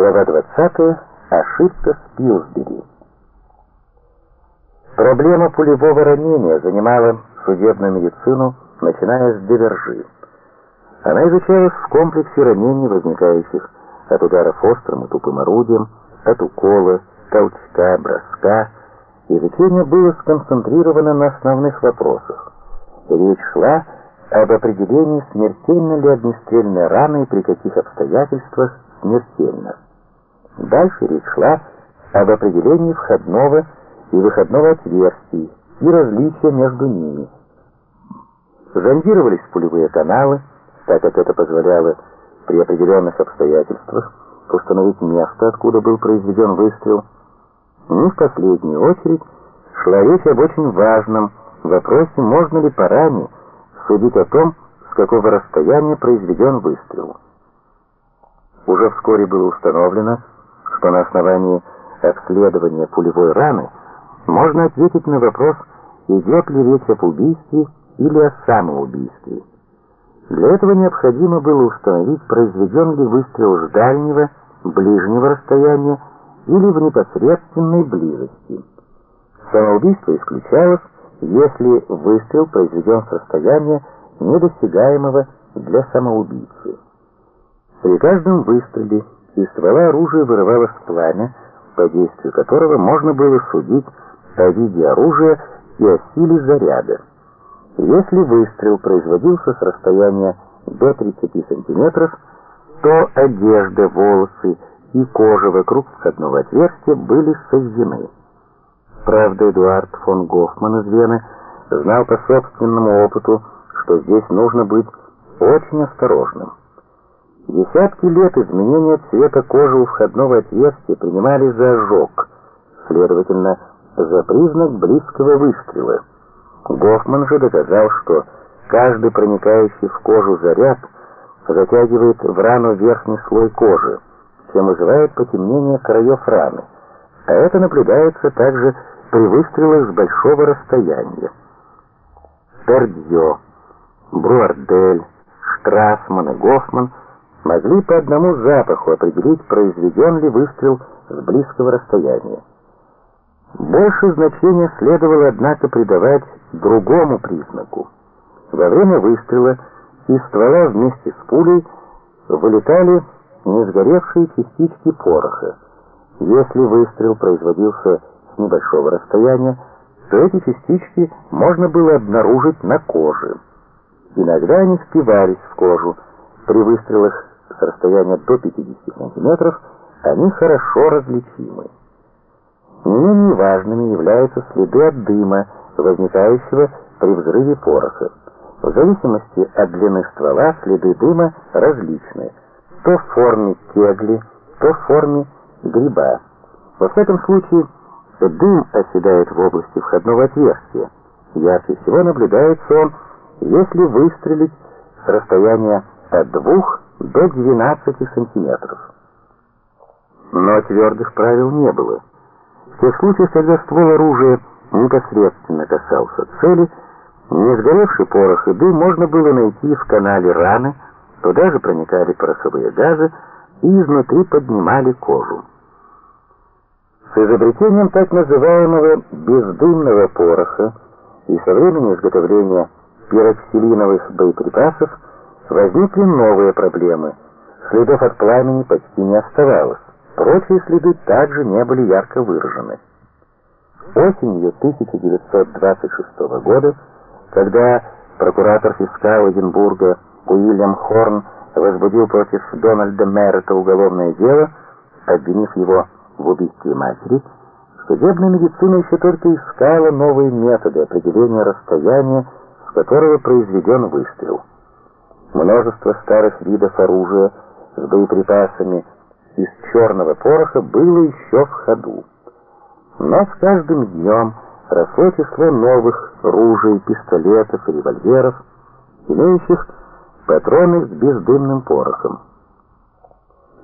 Глава 20. Ошибка Спилсбери. Проблема пулевого ранения занимала судебную медицину, начиная с Девержи. Она изучалась в комплексе ранений, возникающих от ударов острым и тупым орудием, от укола, толчка, броска. Изучение было сконцентрировано на основных вопросах. Речь шла об определении, смертельна ли огнестрельная рана и при каких обстоятельствах смертельно. Дальше речь шла об определении входного и выходного отверстий и различия между ними. Зондировались пулевые каналы, так как это позволяло при определенных обстоятельствах установить место, откуда был произведен выстрел. Не в последнюю очередь шла речь об очень важном вопросе, можно ли по ране судить о том, с какого расстояния произведен выстрел. Уже вскоре было установлено, что на основании обследования пулевой раны можно ответить на вопрос, идет ли речь об убийстве или о самоубийстве. Для этого необходимо было установить, произведен ли выстрел с дальнего, ближнего расстояния или в непосредственной близости. Самоубийство исключалось, если выстрел произведен с расстояния, недосягаемого для самоубийцы. При каждом выстреле из ствола оружия вырывалось пламя, по действию которого можно было судить о виде оружия и о силе заряда. Если выстрел производился с расстояния до 30 сантиметров, то одежда, волосы и кожа вокруг входного отверстия были сожжены. Правда, Эдуард фон Гофман из Вены знал по собственному опыту, что здесь нужно быть очень осторожным. Десятки лет изменения цвета кожи у входного отверстия принимали за ожог, следовательно, за признак близкого выстрела. Гофман же доказал, что каждый проникающий в кожу заряд затягивает в рану верхний слой кожи, чем вызывает потемнение краев раны. А это наблюдается также при выстрелах с большого расстояния. Пердье, Бруардель, Штрасман и Гофман могли по одному запаху определить, произведен ли выстрел с близкого расстояния. Больше значения следовало, однако, придавать другому признаку. Во время выстрела из ствола вместе с пулей вылетали несгоревшие частички пороха. Если выстрел производился с небольшого расстояния, то эти частички можно было обнаружить на коже. Иногда они впивались в кожу. При выстрелах с расстояния до 50 сантиметров они хорошо различимы. Не менее важными являются следы от дыма, возникающего при взрыве пороха. В зависимости от длины ствола следы дыма различны, то в форме кегли, то в форме гриба. Во всяком случае, дым оседает в области входного отверстия. Ярче всего наблюдается он, если выстрелить с расстояния от 2 до 12 сантиметров. Но твердых правил не было. В тех случаях, когда ствол оружия непосредственно касался цели, не сгоревший порох и дым можно было найти в канале раны, туда же проникали пороховые газы и изнутри поднимали кожу. С изобретением так называемого бездымного пороха и со времени изготовления пироксилиновых боеприпасов возникли новые проблемы. Следов от пламени почти не оставалось. Прочие следы также не были ярко выражены. Осенью 1926 года, когда прокуратор фискала Эдинбурга Уильям Хорн возбудил против Дональда Меррета уголовное дело, обвинив его в убийстве матери, судебная медицина еще только искала новые методы определения расстояния, с которого произведен выстрел. Множество старых видов оружия с боеприпасами из черного пороха было еще в ходу. Но с каждым днем росло число новых ружей, пистолетов и револьверов, имеющих патроны с бездымным порохом.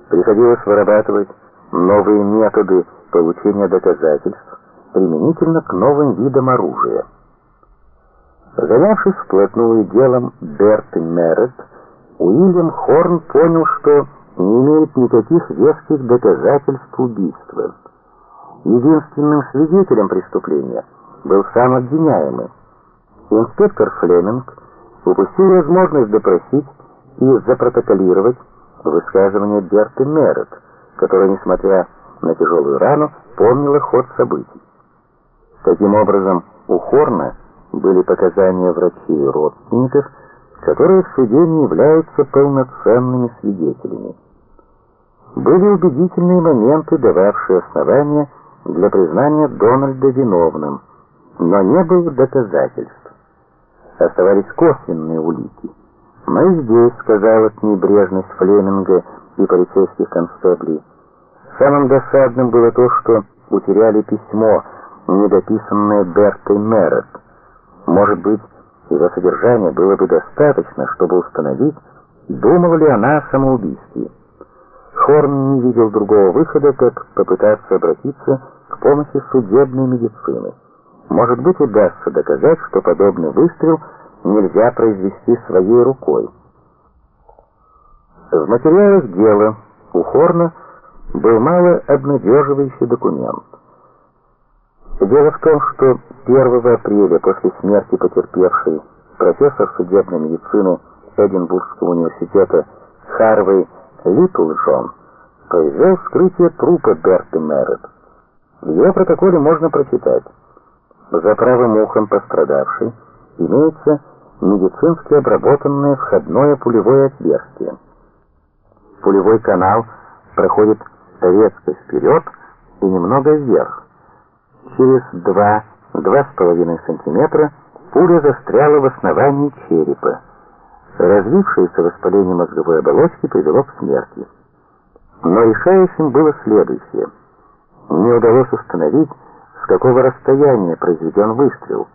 Приходилось вырабатывать новые методы получения доказательств применительно к новым видам оружия. Занявшись вплотную делом Берт Мерет, Уильям Хорн понял, что не имеет никаких веских доказательств убийства. Единственным свидетелем преступления был сам обвиняемый. Инспектор Флеминг упустил возможность допросить и запротоколировать высказывание Берты Мерет, которая, несмотря на тяжелую рану, помнила ход событий. Таким образом, у Хорна были показания врачей и родственников, которые в суде не являются полноценными свидетелями. Были убедительные моменты, дававшие основания для признания Дональда виновным, но не было доказательств. Оставались косвенные улики. Но и здесь сказалась небрежность Флеминга и полицейских констеблей. Самым досадным было то, что утеряли письмо, недописанное Бертой Мерет. Может быть, его содержание было бы достаточно, чтобы установить, думала ли она о самоубийстве. Хорн не видел другого выхода, как попытаться обратиться к помощи судебной медицины. Может быть, удастся доказать, что подобный выстрел нельзя произвести своей рукой. В материалах дела у Хорна был мало обнадеживающий документ. Дело в том, что 1 апреля после смерти потерпевшей профессор судебной медицины Эдинбургского университета Харвей Литлджон произвел вскрытие трупа Берты Мерретт. В ее протоколе можно прочитать. За правым ухом пострадавшей имеется медицински обработанное входное пулевое отверстие. Пулевой канал проходит резко вперед и немного вверх. Через 2-2,5 см пуля застряла в основании черепа. Развившееся воспаление мозговой оболочки привело к смерти. Но решающим было следующее. Не удалось установить, с какого расстояния произведен выстрел.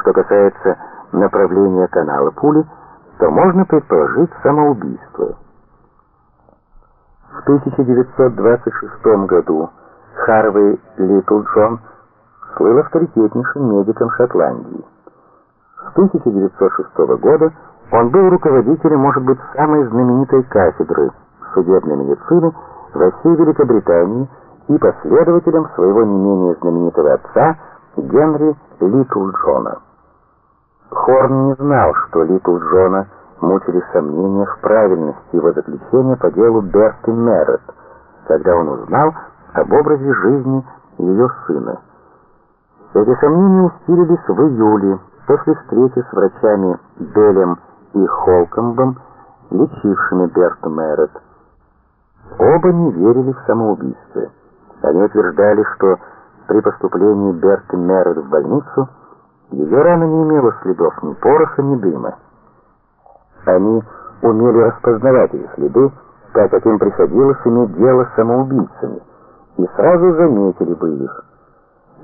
Что касается направления канала пули, то можно предположить самоубийство. В 1926 году Харвей Литлджон слыл авторитетнейшим медиком Шотландии. С 1906 года он был руководителем, может быть, самой знаменитой кафедры судебной медицины во всей Великобритании и последователем своего не менее знаменитого отца Генри Литлджона. Хорн не знал, что Литлджона мучили сомнения в правильности его заключения по делу Берты Мерретт, когда он узнал об образе жизни ее сына. Эти сомнения усилились в июле после встречи с врачами Белем и Холкомбом, лечившими Берту Мерретт. Оба не верили в самоубийство. Они утверждали, что при поступлении Берты Мерретт в больницу ее рана не имела следов ни пороха, ни дыма. Они умели распознавать эти следы, так как им приходилось иметь дело с самоубийцами, и сразу заметили бы их.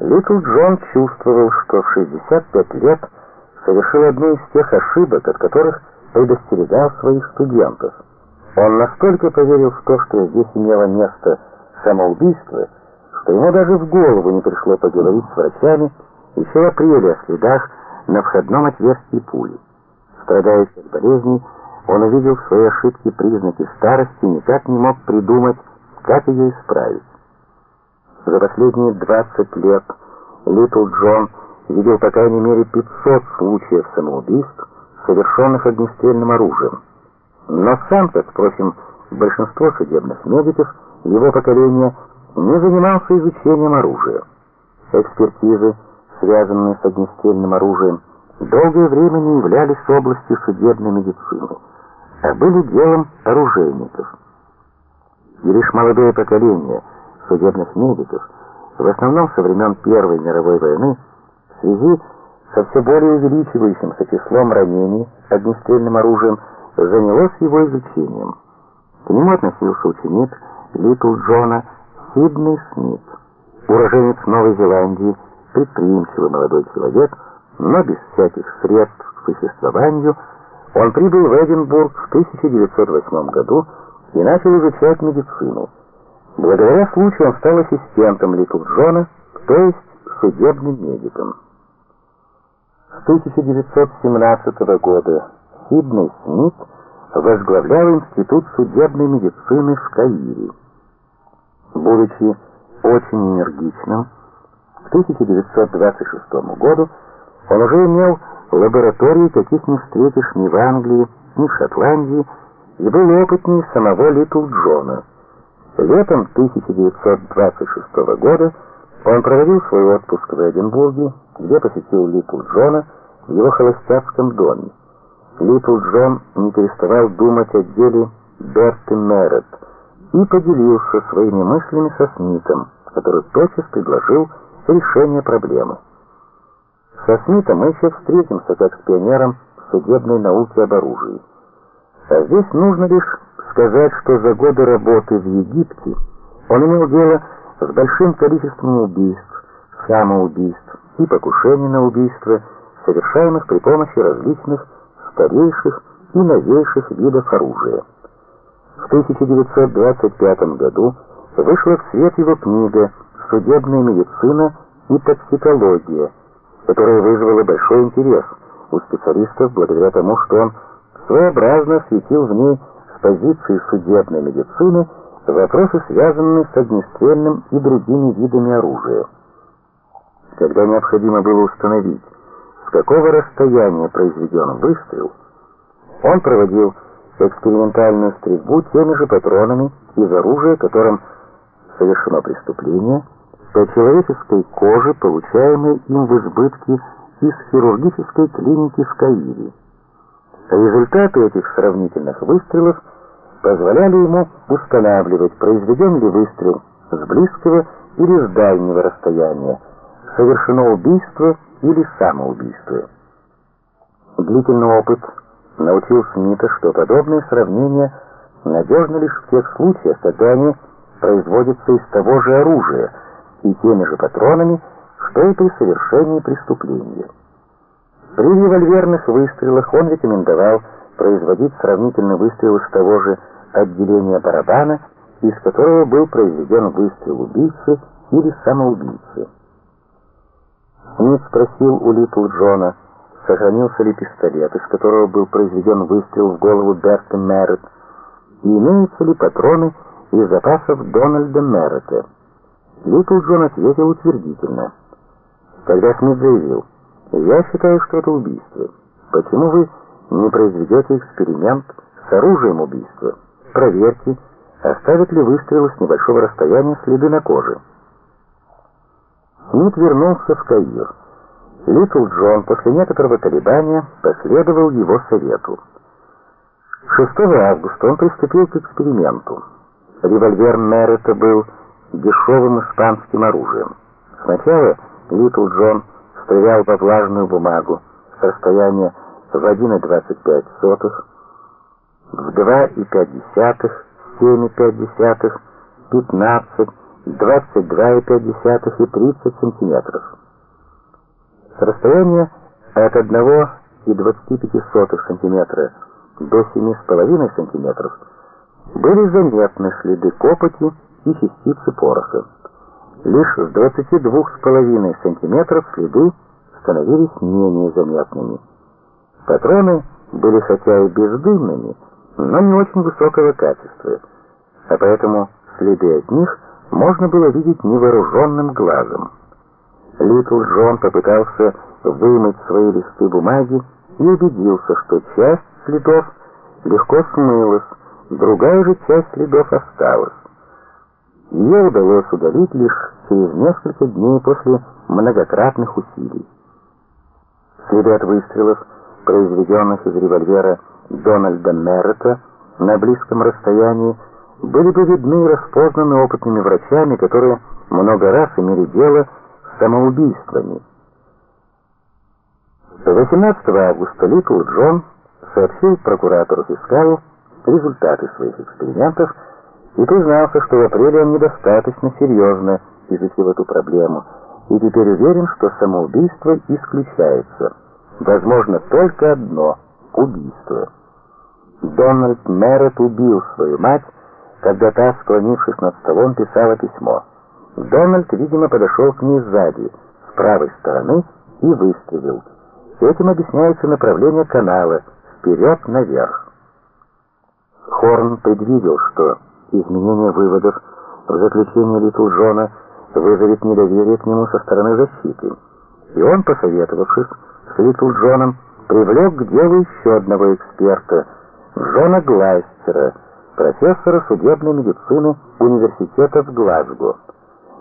Литл Джон чувствовал, что в 65 лет совершил одну из тех ошибок, от которых предостерегал своих студентов. Он настолько поверил в то, что здесь имело место самоубийство, что ему даже в голову не пришло поговорить с врачами еще в апреле о следах на входном отверстии пули. Страдая от болезни, он увидел в своей ошибке признаки старости и никак не мог придумать, как ее исправить. За последние 20 лет Литл Джон видел по крайней мере 500 случаев самоубийств, совершенных огнестрельным оружием. Но сам, как, впрочем, большинство судебных медиков его поколения, не занимался изучением оружия. Экспертизы, связанные с огнестрельным оружием, долгое время не являлись областью судебной медицины, а были делом оружейников. И лишь молодое поколение судебных медиков, в основном со времен Первой мировой войны, в связи со все более увеличивающимся числом ранений огнестрельным оружием, занялось его изучением. К нему относился ученик Литл Джона Сидней Смит, уроженец Новой Зеландии, предприимчивый молодой человек, но без всяких средств к существованию, он прибыл в Эдинбург в 1908 году и начал изучать медицину. Благодаря случаю он стал ассистентом Литл Джона, то есть судебным медиком. С 1917 года Сидней Смит возглавлял Институт судебной медицины в Каире. Будучи очень энергичным, к 1926 году он уже имел лаборатории, каких не встретишь ни в Англии, ни в Шотландии, и был опытнее самого Литл Джона. Летом 1926 года он проводил свой отпуск в Эдинбурге, где посетил Литл Джона в его холостяцком доме. Литл Джон не переставал думать о деле Берты Мерретт и поделился своими мыслями со Смитом, который тотчас предложил решение проблемы. Со Смитом мы еще встретимся как с пионером судебной науки об оружии. А здесь нужно лишь сказать, что за годы работы в Египте он имел дело с большим количеством убийств, самоубийств и покушений на убийство, совершаемых при помощи различных старейших и новейших видов оружия. В 1925 году вышла в свет его книга «Судебная медицина и токсикология», которая вызвала большой интерес у специалистов благодаря тому, что он своеобразно осветил в ней позиции судебной медицины вопросы, связанные с огнестрельным и другими видами оружия. Когда необходимо было установить, с какого расстояния произведен выстрел, он проводил экспериментальную стрельбу теми же патронами из оружия, которым совершено преступление, по человеческой коже, получаемой им в избытке из хирургической клиники в Каире. Результаты этих сравнительных выстрелов позволяли ему устанавливать, произведен ли выстрел с близкого или с дальнего расстояния, совершено убийство или самоубийство. Длительный опыт научил Смита, что подобные сравнения надежны лишь в тех случаях, когда они производятся из того же оружия и теми же патронами, что и при совершении преступления. При револьверных выстрелах он рекомендовал производить сравнительный выстрел из того же отделения барабана, из которого был произведен выстрел убийцы или самоубийцы. Смит спросил у Литл Джона, сохранился ли пистолет, из которого был произведен выстрел в голову Берта Мерретт, и имеются ли патроны из запасов Дональда Мерретта. Литл Джон ответил утвердительно. Тогда Смит заявил, «Я считаю, что это убийство. Почему вы не произведете эксперимент с оружием убийства? Проверьте, оставят ли выстрелы с небольшого расстояния следы на коже». Смит вернулся в Каир. Литл Джон после некоторого колебания последовал его совету. 6 августа он приступил к эксперименту. Револьвер Меррета был дешевым испанским оружием. Сначала Литл Джон стрелял во влажную бумагу с расстояния в 1,25, в 2,5, 7,5, 15, 22,5 и 30 сантиметров. С расстояния от 1,25 сантиметра до 7,5 сантиметров были заметны следы копоти и частицы пороха. Лишь с 22,5 сантиметров следы становились менее заметными. Патроны были хотя и бездымными, но не очень высокого качества, а поэтому следы от них можно было видеть невооруженным глазом. Литл Джон попытался вымыть свои листы бумаги и убедился, что часть следов легко смылась, другая же часть следов осталась. Ее удалось удалить лишь через несколько дней после многократных усилий. Следы от выстрелов, произведенных из револьвера Дональда Меррета на близком расстоянии, были бы видны и распознаны опытными врачами, которые много раз имели дело с самоубийствами. 18 августа Литл Джон сообщил прокуратору Фискалу результаты своих экспериментов и признался, что в апреле он недостаточно серьезно изучил эту проблему и теперь уверен, что самоубийство исключается. Возможно только одно – убийство. Дональд Мерретт убил свою мать, когда та, склонившись над столом, писала письмо. Дональд, видимо, подошел к ней сзади, с правой стороны, и выстрелил. Этим объясняется направление канала, вперед наверх. Хорн предвидел, что изменение выводов в заключении Литл Джона вызовет недоверие к нему со стороны защиты. И он, посоветовавшись с Литл Джоном, привлек к делу еще одного эксперта, Джона Глайстера, профессора судебной медицины университета в Глазго.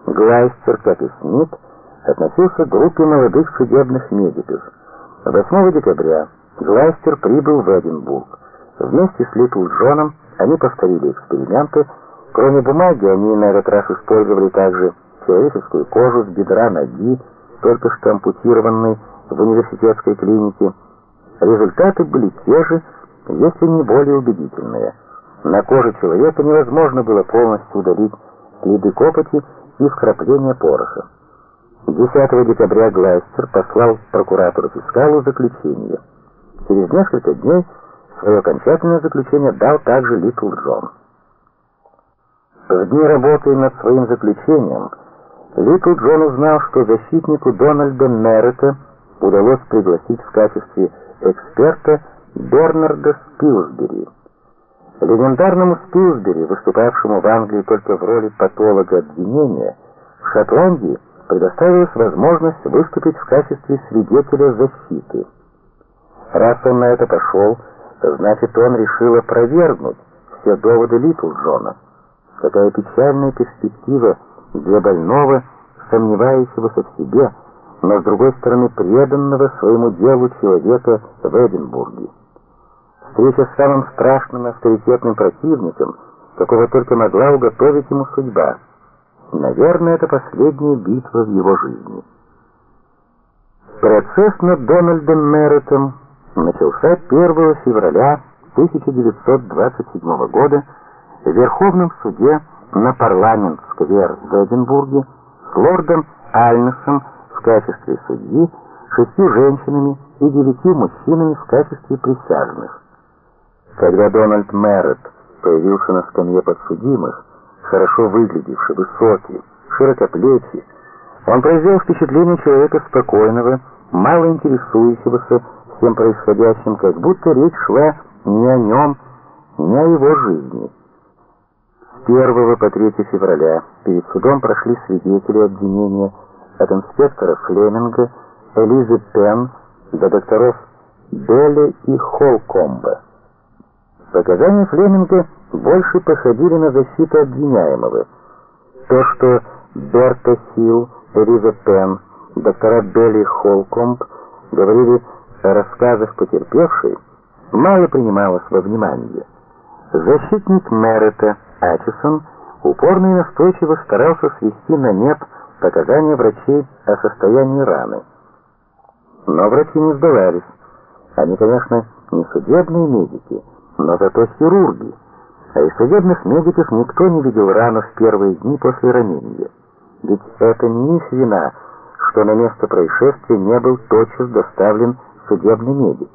Глайстер, как и Смит, относился к группе молодых судебных медиков. 8 декабря Глайстер прибыл в Эдинбург. Вместе с Литл Джоном они повторили эксперименты. Кроме бумаги, они на этот раз использовали также человеческую кожу с бедра ноги, только что ампутированной в университетской клинике. Результаты были те же, если не более убедительные. На коже человека невозможно было полностью удалить следы копоти и вкрапления пороха. 10 декабря Глайстер послал прокуратору-фискалу заключение. Через несколько дней свое окончательное заключение дал также Литл Джон. В дни работы над своим заключением Литл Джон узнал, что защитнику Дональда Меррета удалось пригласить в качестве эксперта Бернарда Спилсбери. Легендарному Спилсбери, выступавшему в Англии только в роли патолога обвинения, в Шотландии предоставилась возможность выступить в качестве свидетеля защиты. Раз он на это пошел, значит, он решил опровергнуть все доводы Литл Джона. Какая печальная перспектива для больного, сомневающегося в себе, но, с другой стороны, преданного своему делу человека в Эдинбурге. Встреча с самым страшным авторитетным противником, какого только могла уготовить ему судьба. Наверное, это последняя битва в его жизни. Процесс над Дональдом Мерритом начался 1 февраля 1927 года в Верховном суде на Парламент-сквер в Эдинбурге с лордом Альнесом в качестве судьи, шестью женщинами и девятью мужчинами в качестве присяжных. Когда Дональд Мерретт появился на скамье подсудимых, хорошо выглядевший, высокий, широкоплечий. Он произвел впечатление человека спокойного, мало интересующегося всем происходящим, как будто речь шла не о нем, не о его жизни. С 1 по 3 февраля перед судом прошли свидетели обвинения от инспектора Флеминга, Элизы Пен до докторов Белли и Холкомба. Показания Флеминга больше походили на защиту обвиняемого. То, что Берта Хилл, Элиза Пен, доктора Белли Холкомб говорили о рассказах потерпевшей, мало принималось во внимание. Защитник Мерета Ачесон упорно и настойчиво старался свести на нет показания врачей о состоянии раны. Но врачи не сдавались. Они, конечно, не судебные медики, но зато хирурги. А из судебных медиков никто не видел рану в первые дни после ранения. Ведь это не их вина, что на место происшествия не был тотчас доставлен судебный медик.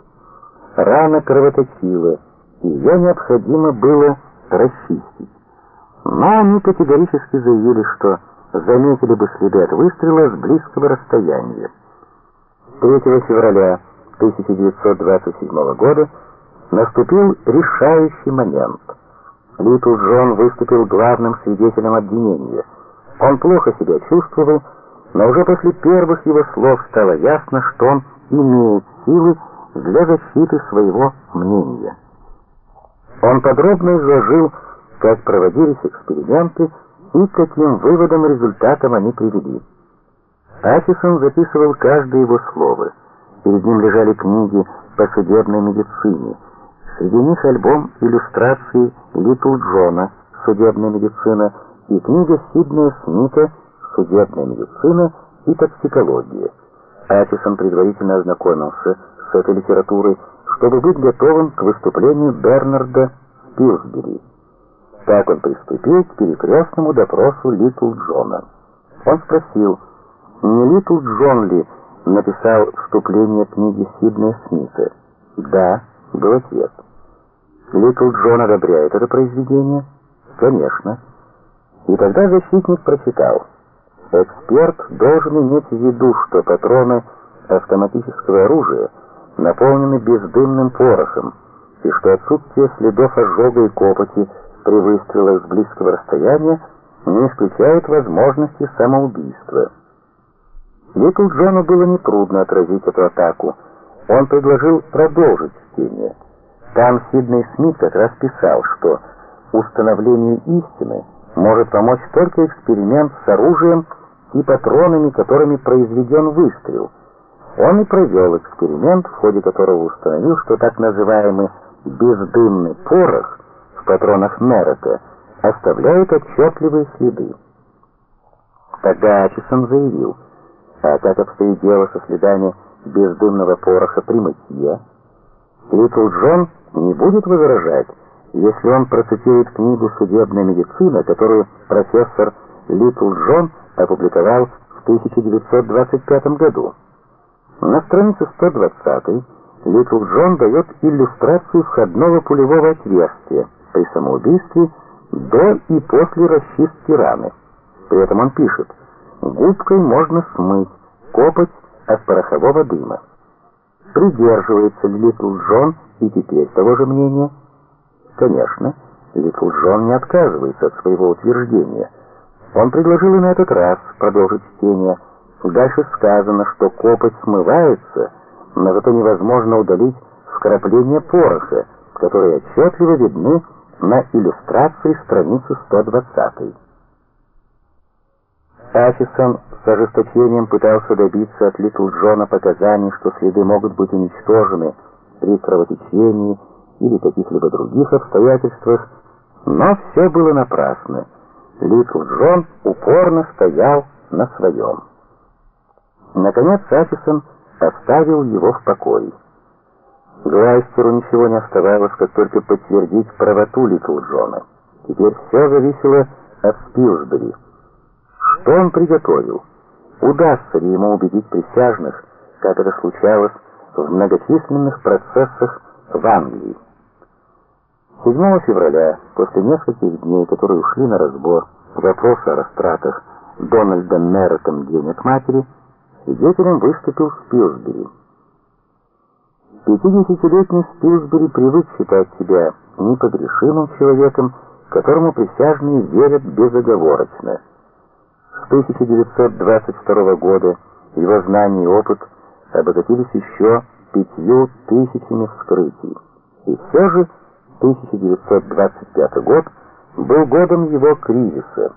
Рана кровоточила, ее необходимо было расчистить. Но они категорически заявили, что заметили бы следы от выстрела с близкого расстояния. 3 февраля 1927 года наступил решающий момент. Литл Джон выступил главным свидетелем обвинения. Он плохо себя чувствовал, но уже после первых его слов стало ясно, что он имеет силы для защиты своего мнения. Он подробно изложил, как проводились эксперименты и каким выводом и результатам они привели. Ачисон записывал каждое его слово. Перед ним лежали книги по судебной медицине, Среди них альбом иллюстраций Литл Джона «Судебная медицина» и книга Сиднея Смита «Судебная медицина и токсикология». Ачисон предварительно ознакомился с этой литературой, чтобы быть готовым к выступлению Бернарда Пилсбери. Так он приступил к перекрестному допросу Литл Джона. Он спросил, не Литл Джон ли написал вступление книги Сиднея Смита? Да был ответ. Литл Джон одобряет это произведение? Конечно. И тогда защитник прочитал. Эксперт должен иметь в виду, что патроны автоматического оружия наполнены бездымным порохом, и что отсутствие следов ожога и копоти при выстрелах с близкого расстояния не исключает возможности самоубийства. Литл Джону было нетрудно отразить эту атаку. Он предложил продолжить чтение. Там Сидней Смит как раз писал, что установлению истины может помочь только эксперимент с оружием и патронами, которыми произведен выстрел. Он и провел эксперимент, в ходе которого установил, что так называемый бездымный порох в патронах Мерета оставляет отчетливые следы. Тогда Ачисон заявил, а как обстоит дело со следами бездымного пороха при мытье? Литл Джон не будет возражать, если он процитирует книгу «Судебная медицина», которую профессор Литл Джон опубликовал в 1925 году. На странице 120 Литл Джон дает иллюстрацию входного пулевого отверстия при самоубийстве до и после расчистки раны. При этом он пишет, губкой можно смыть копоть от порохового дыма. Придерживается ли Литл Джон и теперь того же мнения? Конечно, Литл Джон не отказывается от своего утверждения. Он предложил и на этот раз продолжить чтение. Дальше сказано, что копоть смывается, но зато невозможно удалить вкрапления пороха, которые отчетливо видны на иллюстрации страницы 120. Ачисон с ожесточением пытался добиться от Литл Джона показаний, что следы могут быть уничтожены при кровотечении или каких-либо других обстоятельствах, но все было напрасно. Литл Джон упорно стоял на своем. Наконец Ачисон оставил его в покое. Глайстеру ничего не оставалось, как только подтвердить правоту Литл Джона. Теперь все зависело от Спилсбери. Что он приготовил? Удастся ли ему убедить присяжных, как это случалось в многочисленных процессах в Англии? 7 февраля, после нескольких дней, которые ушли на разбор вопроса о растратах Дональда Мерретом денег матери, свидетелем выступил Спилсбери. 50-летний Спилсбери привык считать себя непогрешимым человеком, которому присяжные верят безоговорочно. С 1922 года его знания и опыт обогатились еще пятью тысячами вскрытий. И все же 1925 год был годом его кризиса.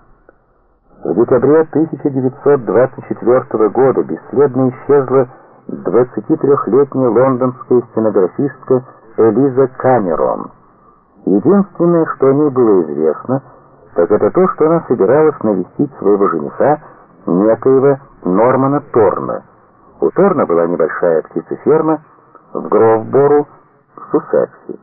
В декабре 1924 года бесследно исчезла 23-летняя лондонская стенографистка Элиза Камерон. Единственное, что о ней было известно, так это то, что она собиралась навестить своего жениха, некоего Нормана Торна. У Торна была небольшая птицеферма в Гровбору, в Суссексе.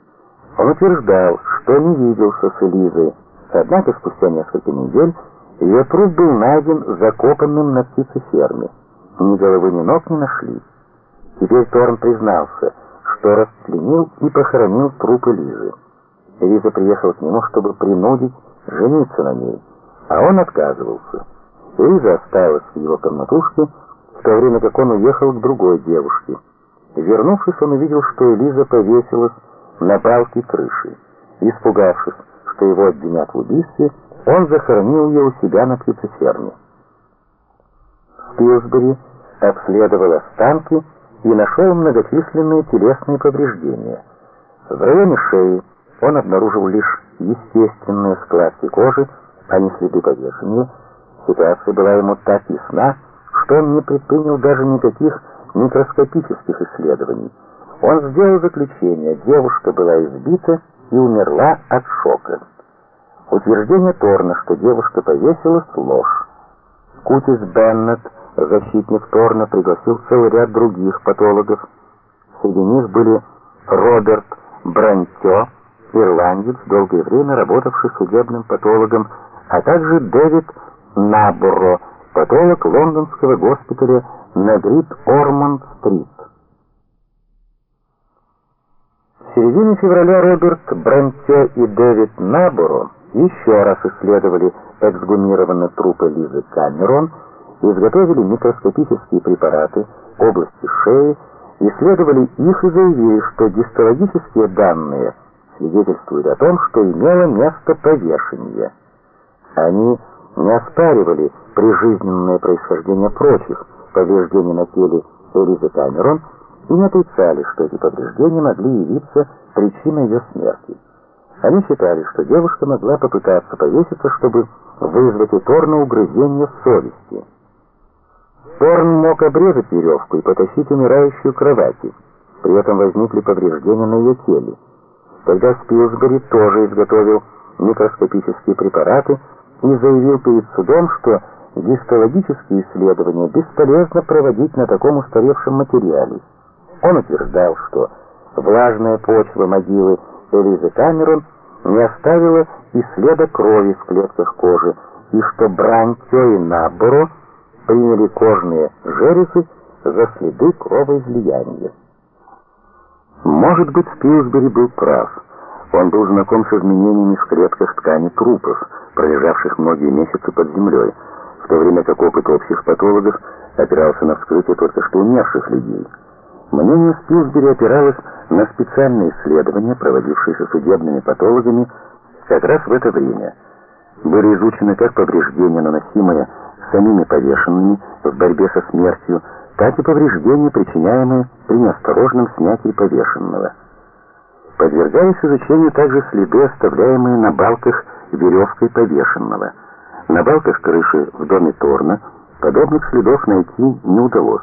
Он утверждал, что не виделся с Элизой, однако спустя несколько недель ее труп был найден закопанным на птицеферме. Ни головы, ни ног не нашли. Теперь Торн признался, что расчленил и похоронил труп Элизы. Элиза приехала к нему, чтобы принудить жениться на ней, а он отказывался. Элиза осталась в его комнатушке, в то время как он уехал к другой девушке. Вернувшись, он увидел, что Элиза повесилась на балке крыши. Испугавшись, что его обвинят в убийстве, он захоронил ее у себя на птицеферме. Спилсбери обследовал останки и нашел многочисленные телесные повреждения. В районе шеи он обнаружил лишь естественные складки кожи, а не следы повешения. Ситуация была ему так ясна, что он не предпринял даже никаких микроскопических исследований. Он сделал заключение, девушка была избита и умерла от шока. Утверждение Торна, что девушка повесилась, ложь. Кутис Беннет, защитник Торна, пригласил целый ряд других патологов. Среди них были Роберт Брантё, ирландец, долгое время работавший судебным патологом, а также Дэвид Наборо, патолог лондонского госпиталя на Грит-Ормонд-стрит. В середине февраля Роберт Бренте и Дэвид Наборо еще раз исследовали эксгумированные трупы Лизы Камерон и изготовили микроскопические препараты области шеи исследовали их и заявили, что гистологические данные свидетельствуют о том, что имело место повешение. Они не оспаривали прижизненное происхождение прочих повреждений на теле Элизы Камерон и не отрицали, что эти повреждения могли явиться причиной ее смерти. Они считали, что девушка могла попытаться повеситься, чтобы вызвать у Торна угрызение совести. Торн мог обрезать веревку и потащить умирающую кровати. При этом возникли повреждения на ее теле. Тогда Спилсбери тоже изготовил микроскопические препараты и заявил перед судом, что гистологические исследования бесполезно проводить на таком устаревшем материале. Он утверждал, что влажная почва могилы Элизы Камерон не оставила и следа крови в клетках кожи, и что Бранкио и Наборо приняли кожные жерезы за следы кровоизлияния. Может быть, Спилсбери был прав. Он был знаком с изменениями в клетках ткани трупов, пролежавших многие месяцы под землей, в то время как опыт общих патологов опирался на вскрытие только что умерших людей. Мнение Спилсбери опиралось на специальные исследования, проводившиеся судебными патологами как раз в это время. Были изучены как повреждения, наносимые самими повешенными в борьбе со смертью, так и повреждения, причиняемые при неосторожном снятии повешенного. Подвергались изучению также следы, оставляемые на балках веревкой повешенного. На балках крыши в доме Торна подобных следов найти не удалось.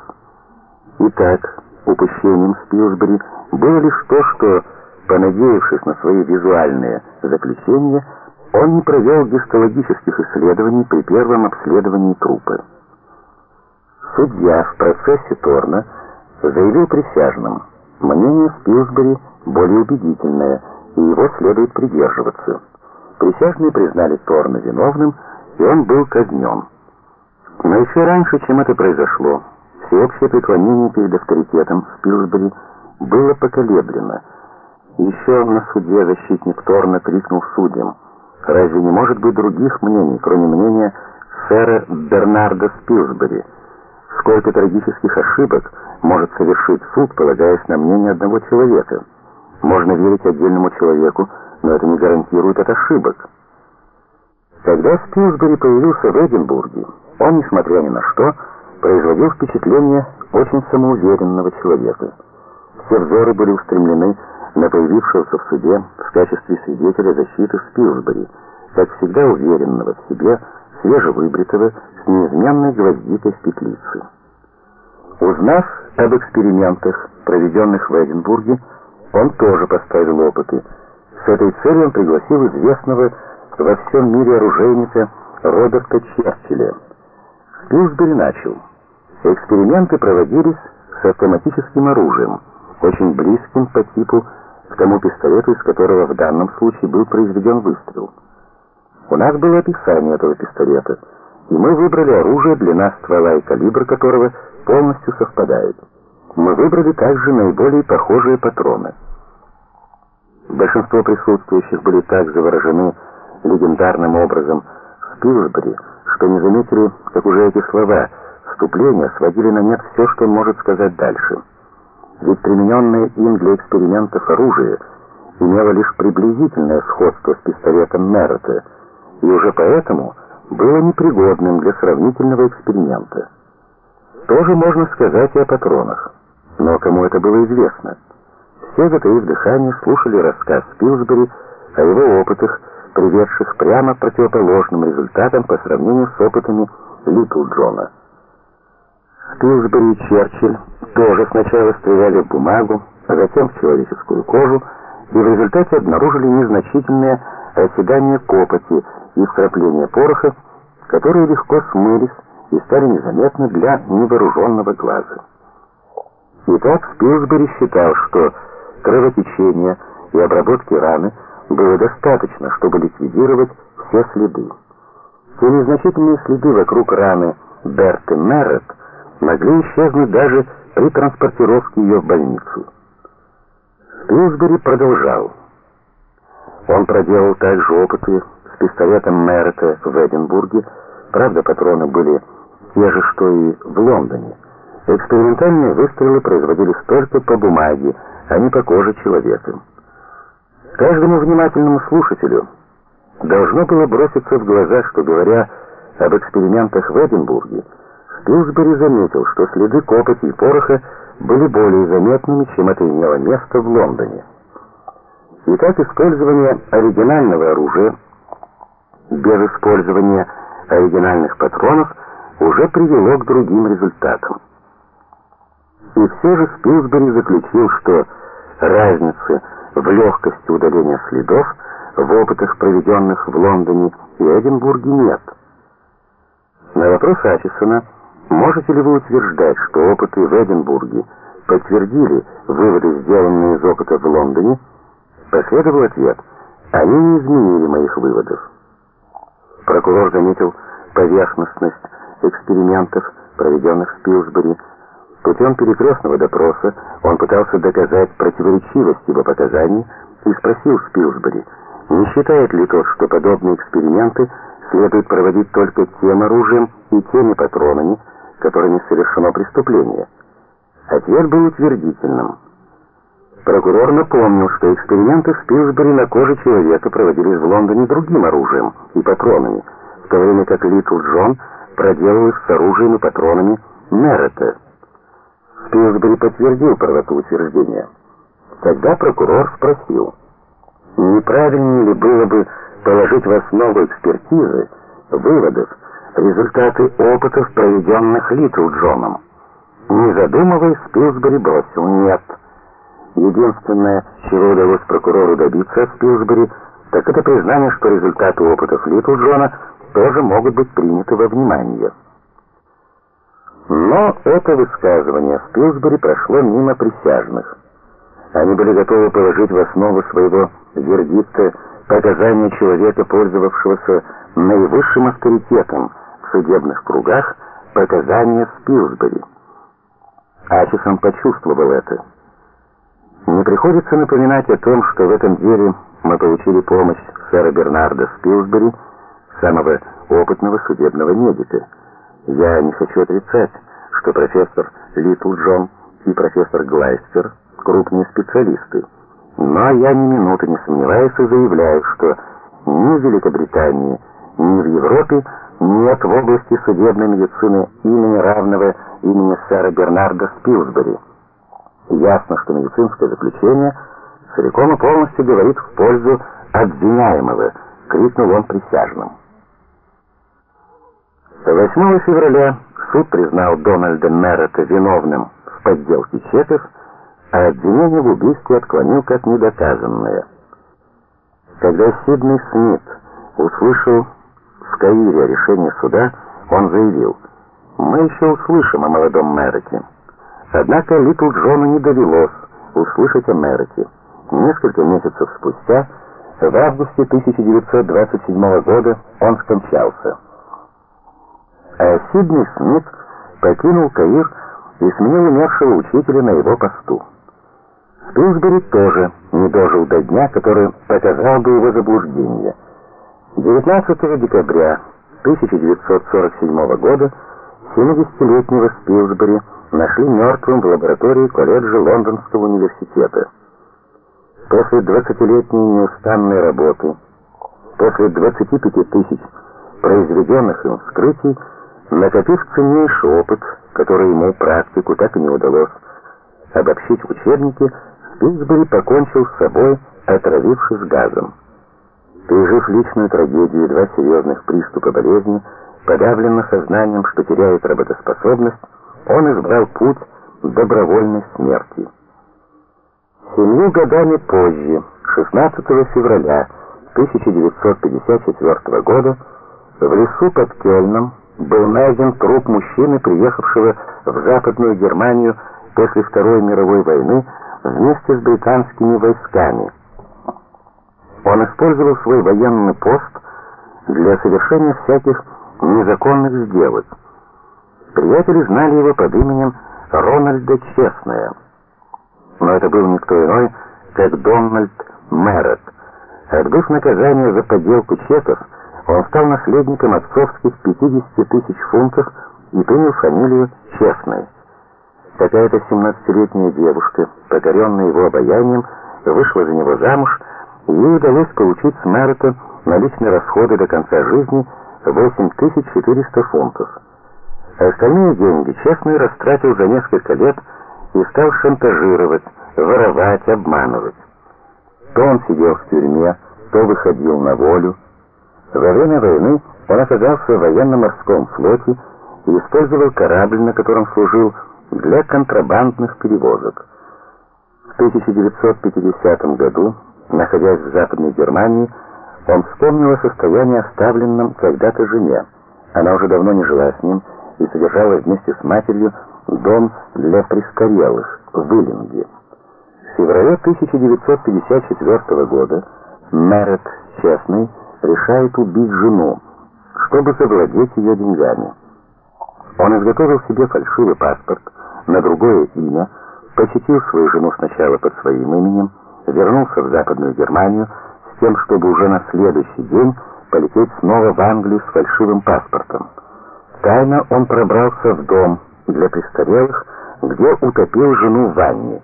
Итак, упущением Спилсбери было лишь то, что, понадеявшись на свои визуальные заключения, он не провел гистологических исследований при первом обследовании трупа. Судья в процессе Торна заявил присяжным, мнение Спилсбери более убедительное, и его следует придерживаться. Присяжные признали Торна виновным, и он был казнен. Но еще раньше, чем это произошло, всеобщее преклонение перед авторитетом Спилсбери было поколеблено. Еще на суде защитник Торна крикнул судьям, «Разве не может быть других мнений, кроме мнения сэра Бернарда Спилсбери?» Сколько трагических ошибок может совершить суд, полагаясь на мнение одного человека? Можно верить отдельному человеку, но это не гарантирует от ошибок. Когда Спилсбери появился в Эдинбурге, он, несмотря ни на что, производил впечатление очень самоуверенного человека. Все взоры были устремлены на появившегося в суде в качестве свидетеля защиты Спилсбери, как всегда уверенного в себе, свежевыбритого, с неизменной гвоздикой в петлице. Узнав об экспериментах, проведенных в Эдинбурге, он тоже поставил опыты. С этой целью он пригласил известного во всем мире оружейника Роберта Черчилля. Пилсбери начал. Эксперименты проводились с автоматическим оружием, очень близким по типу к тому пистолету, из которого в данном случае был произведен выстрел. У нас было описание этого пистолета, и мы выбрали оружие, длина ствола и калибр которого полностью совпадают. Мы выбрали также наиболее похожие патроны. Большинство присутствующих были так заворожены легендарным образом в Пилсбери, что не заметили, как уже эти слова вступления сводили на нет все, что он может сказать дальше. Ведь примененное им для экспериментов оружие имело лишь приблизительное сходство с пистолетом Меррета, и уже поэтому было непригодным для сравнительного эксперимента. Тоже можно сказать и о патронах. Но кому это было известно? Все, затаив дыхание, слушали рассказ Пилсбери о его опытах, приведших прямо противоположным результатам по сравнению с опытами Литл Джона. Пилсбери и Черчилль тоже сначала стреляли в бумагу, а затем в человеческую кожу, и в результате обнаружили незначительное оседание копоти и вкрапление пороха, которые легко смылись и стали незаметны для невооруженного глаза. Итак, Спилсбери считал, что кровотечение и обработки раны было достаточно, чтобы ликвидировать все следы. Те незначительные следы вокруг раны Берты Мерретт могли исчезнуть даже при транспортировке ее в больницу. Спилсбери продолжал. Он проделал также опыты с пистолетом Мерретта в Эдинбурге, правда, патроны были те же, что и в Лондоне. Экспериментальные выстрелы производились только по бумаге, а не по коже человека. Каждому внимательному слушателю должно было броситься в глаза, что, говоря об экспериментах в Эдинбурге, Спилсбери заметил, что следы копоти и пороха были более заметными, чем это имело место в Лондоне. Итак, использование оригинального оружия без использования оригинальных патронов уже привело к другим результатам. И все же Спилсбери заключил, что разницы в легкости удаления следов в опытах, проведенных в Лондоне и Эдинбурге, нет. На вопрос Ачесона, можете ли вы утверждать, что опыты в Эдинбурге подтвердили выводы, сделанные из опыта в Лондоне, последовал ответ, они не изменили моих выводов. Прокурор заметил поверхностность экспериментов, проведенных в Пилсбери. Путем перекрестного допроса он пытался доказать противоречивость его показаний и спросил Спилсбери, не считает ли тот, что подобные эксперименты следует проводить только тем оружием и теми патронами, которыми совершено преступление. Ответ был утвердительным. Прокурор напомнил, что эксперименты в Пилсбери на коже человека проводились в Лондоне другим оружием и патронами, в то время как Литл Джон проделал их с оружием и патронами Мерета. Пилсбери подтвердил правоту утверждения. Тогда прокурор спросил, неправильнее ли было бы положить в основу экспертизы выводов результаты опытов, проведенных Литл Джоном. Не задумываясь, Пилсбери бросил «нет». Единственное, чего удалось прокурору добиться от Пилсбери, так это признание, что результаты опытов Литл Джона тоже могут быть приняты во внимание. Но это высказывание в Пилсбери прошло мимо присяжных. Они были готовы положить в основу своего вердикта показания человека, пользовавшегося наивысшим авторитетом в судебных кругах, показания Спилсбери. Ачисон почувствовал это. Не приходится напоминать о том, что в этом деле мы получили помощь сэра Бернарда Спилсбери, самого опытного судебного медика. Я не хочу отрицать, что профессор Литл Джон и профессор Глайстер крупные специалисты. Но я ни минуты не сомневаюсь и заявляю, что ни в Великобритании, ни в Европе нет в области судебной медицины имени равного имени сэра Бернарда Спилсбери. Ясно, что медицинское заключение целиком и полностью говорит в пользу обвиняемого, крикнул он присяжным. 8 февраля суд признал Дональда Меррета виновным в подделке чеков, а обвинение в убийстве отклонил как недоказанное. Когда Сидней Смит услышал в Каире решение суда, он заявил, «Мы еще услышим о молодом Меррете». Однако Литл Джону не довелось услышать о Меррете. Несколько месяцев спустя, в августе 1927 года, он скончался. А Сидней Смит покинул Каир и сменил умершего учителя на его посту. Спилсбери тоже не дожил до дня, который показал бы его заблуждение. 19 декабря 1947 года 70-летнего Спилсбери нашли мертвым в лаборатории колледжа Лондонского университета. После 20-летней неустанной работы, после 25 тысяч произведенных им вскрытий, накопив ценнейший опыт, который ему практику так и не удалось обобщить в учебнике, Спилсбери покончил с собой, отравившись газом. Пережив личную трагедию и два серьезных приступа болезни, подавленно сознанием, что теряет работоспособность, он избрал путь добровольной смерти. Семью годами позже, 16 февраля 1954 года, в лесу под Кельном был найден труп мужчины, приехавшего в Западную Германию после Второй мировой войны вместе с британскими войсками. Он использовал свой военный пост для совершения всяких незаконных сделок. Приятели знали его под именем Рональда Честная. Но это был никто иной, как Дональд Мерретт. Отбыв наказание за подделку чеков, он стал наследником отцовских 50 тысяч фунтов и принял фамилию Честной. Какая-то 17-летняя девушка, покоренная его обаянием, вышла за него замуж, и ей удалось получить с Мерета на личные расходы до конца жизни 8400 фунтов. Остальные деньги честно растратил за несколько лет и стал шантажировать, воровать, обманывать. То он сидел в тюрьме, то выходил на волю. Во время войны он оказался в военно-морском флоте и использовал корабль, на котором служил, для контрабандных перевозок. В 1950 году, находясь в Западной Германии, он вспомнил о состоянии оставленном когда-то жене. Она уже давно не жила с ним и содержала вместе с матерью дом для престарелых в Виллинге. В феврале 1954 года Мерет Честный решает убить жену, чтобы завладеть ее деньгами. Он изготовил себе фальшивый паспорт на другое имя, посетил свою жену сначала под своим именем, вернулся в Западную Германию с тем, чтобы уже на следующий день полететь снова в Англию с фальшивым паспортом. Тайно он пробрался в дом для престарелых, где утопил жену в ванне.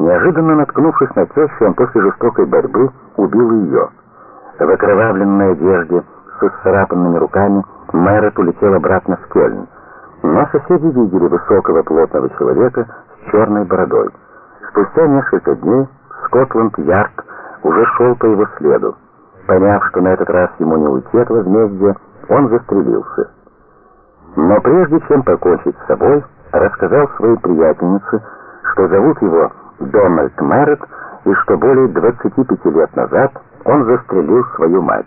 Неожиданно наткнувшись на тещу, он после жестокой борьбы убил ее. В окровавленной одежде, с исцарапанными руками, Мэрот улетел обратно в Кёльн. Но соседи видели высокого плотного человека с черной бородой. Спустя несколько дней Скотланд-Ярд уже шел по его следу. Поняв, что на этот раз ему не уйти от возмездия, он застрелился. Но прежде чем покончить с собой, рассказал своей приятельнице, что зовут его Дональд Мэрретт и что более 25 лет назад он застрелил свою мать.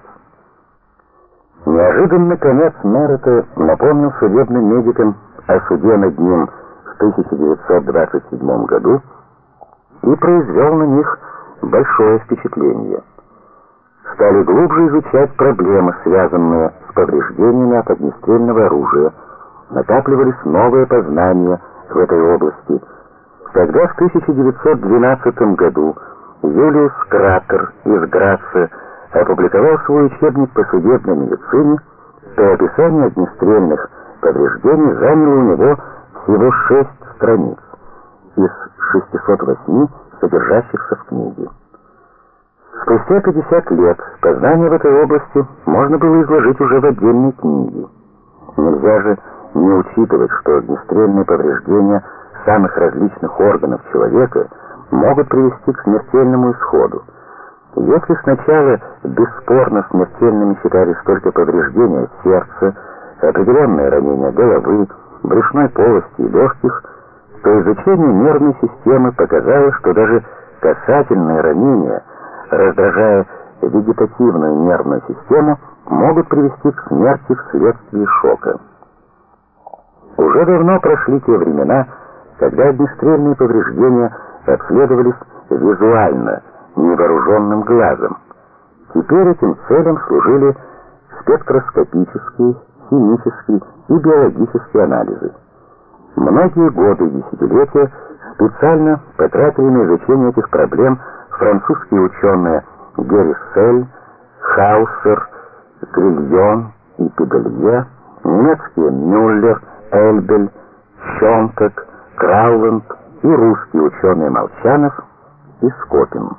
Неожиданно конец Мерета напомнил судебным медикам о суде над ним в 1927 году и произвел на них большое впечатление. Стали глубже изучать проблемы, связанные с повреждениями от огнестрельного оружия, накапливались новые познания в этой области. Тогда в 1912 году Юлиус Кратер из Граца опубликовал свой учебник по судебной медицине, то описание огнестрельных повреждений заняло у него всего шесть страниц из 608, содержащихся в книге. Спустя 50 лет познания в этой области можно было изложить уже в отдельной книге. Нельзя же не учитывать, что огнестрельные повреждения самых различных органов человека могут привести к смертельному исходу. Если сначала бесспорно смертельными считались только повреждения сердца, определенные ранения головы, брюшной полости и легких, то изучение нервной системы показало, что даже касательные ранения, раздражая вегетативную нервную систему, могут привести к смерти вследствие шока. Уже давно прошли те времена, когда огнестрельные повреждения обследовались визуально, невооруженным глазом. Теперь этим целям служили спектроскопические, химические и биологические анализы. Многие годы и десятилетия специально потратили на изучение этих проблем французские ученые Геррисель, Хаусер, Грильон и Пегалье, немецкие Мюллер, Эльбель, Щонкак, Крауланд и русские ученые Молчанов и Скопин.